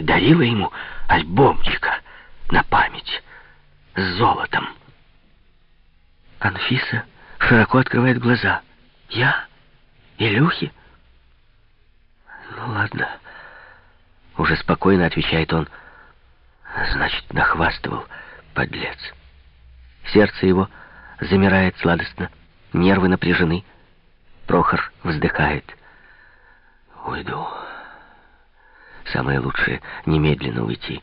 не дарила ему альбомчика на память с золотом. Анфиса широко открывает глаза. «Я? Илюхи?» «Ну ладно», — уже спокойно отвечает он. «Значит, нахвастывал, подлец». Сердце его замирает сладостно, нервы напряжены. Прохор вздыхает. «Уйду. Самое лучшее — немедленно уйти».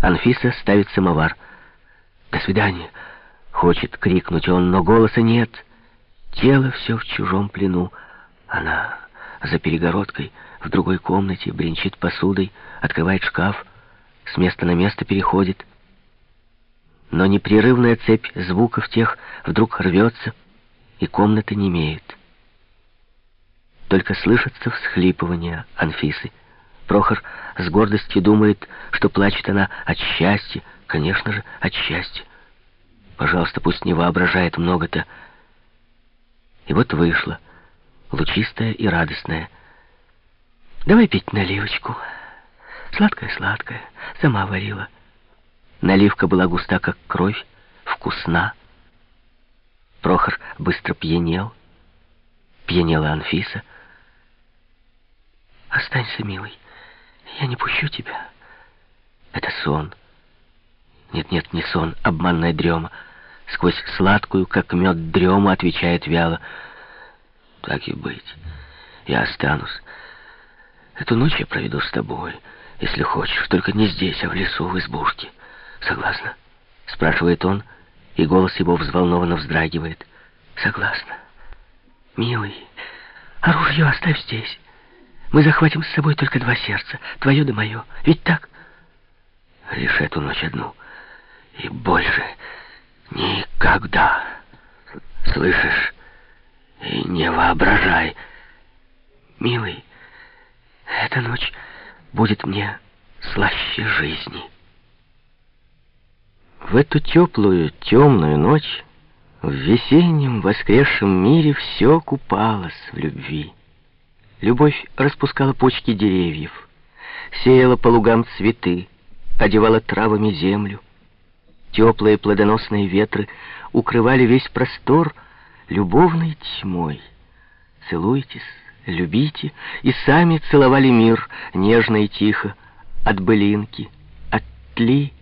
Анфиса ставит самовар. «До свидания!» — хочет крикнуть он, но голоса нет. Тело все в чужом плену. Она за перегородкой, в другой комнате, бренчит посудой, открывает шкаф, с места на место переходит. Но непрерывная цепь звуков тех вдруг рвется, и комната не имеет. Только слышатся всхлипывания Анфисы. Прохор с гордостью думает, что плачет она от счастья, конечно же, от счастья. Пожалуйста, пусть не воображает много-то. И вот вышла, лучистая и радостная. «Давай пить наливочку. Сладкая-сладкая, сама варила». Наливка была густа, как кровь, вкусна. Прохор быстро пьянел. Пьянела Анфиса. «Останься, милый, я не пущу тебя. Это сон». Нет-нет, не сон, обманная дрема. Сквозь сладкую, как мед, дрему отвечает вяло. Так и быть, я останусь. Эту ночь я проведу с тобой, если хочешь, только не здесь, а в лесу, в избушке. «Согласна?» — спрашивает он, и голос его взволнованно вздрагивает. «Согласна. Милый, оружие оставь здесь. Мы захватим с собой только два сердца, твое да мое. Ведь так?» «Лишь эту ночь одну. И больше никогда. Слышишь? И не воображай. Милый, эта ночь будет мне слаще жизни». В эту теплую, темную ночь в весеннем воскресшем мире все купалось в любви. Любовь распускала почки деревьев, сеяла по лугам цветы, одевала травами землю. Теплые плодоносные ветры укрывали весь простор любовной тьмой. Целуйтесь, любите, и сами целовали мир нежно и тихо, от былинки, от тли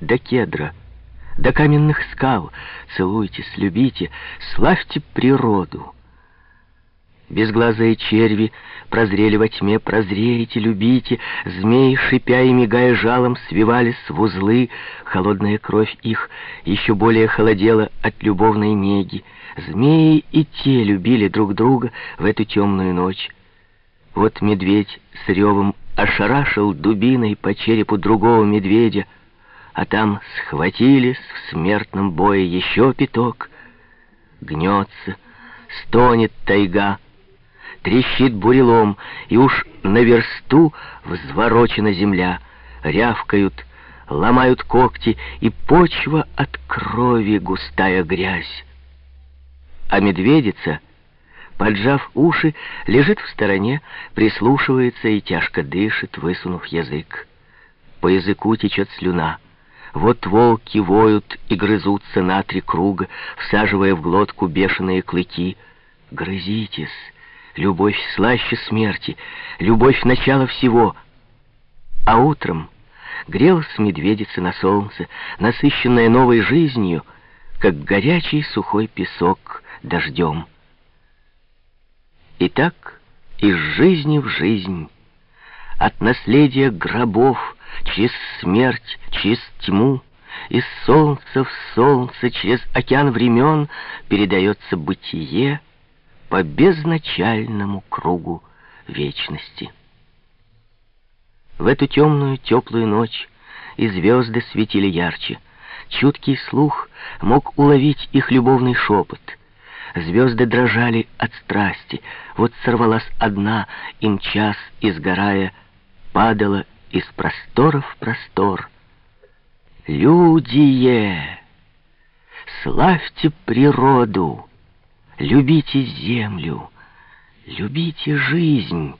до кедра — до каменных скал. Целуйтесь, любите, славьте природу. Безглазые черви прозрели во тьме, прозреете, любите. Змеи, шипя и мигая жалом, свивались в узлы. Холодная кровь их еще более холодела от любовной неги. Змеи и те любили друг друга в эту темную ночь. Вот медведь с ревом ошарашил дубиной по черепу другого медведя, а там схватились в смертном бое еще пяток. Гнется, стонет тайга, трещит бурелом, и уж на версту взворочена земля, рявкают, ломают когти, и почва от крови густая грязь. А медведица, поджав уши, лежит в стороне, прислушивается и тяжко дышит, высунув язык. По языку течет слюна. Вот волки воют и грызутся на три круга, всаживая в глотку бешеные клыки. Грызитесь, любовь слаще смерти, любовь — начало всего. А утром грелась медведица на солнце, насыщенная новой жизнью, как горячий сухой песок дождем. И так из жизни в жизнь, от наследия гробов через смерть, через тьму, из солнца в солнце, через океан времен передается бытие по безначальному кругу вечности. В эту темную, теплую ночь и звезды светили ярче. Чуткий слух мог уловить их любовный шепот. Звезды дрожали от страсти. Вот сорвалась одна, и мчас, изгорая, падала из простора в простор. Людие, славьте природу, любите землю, любите жизнь,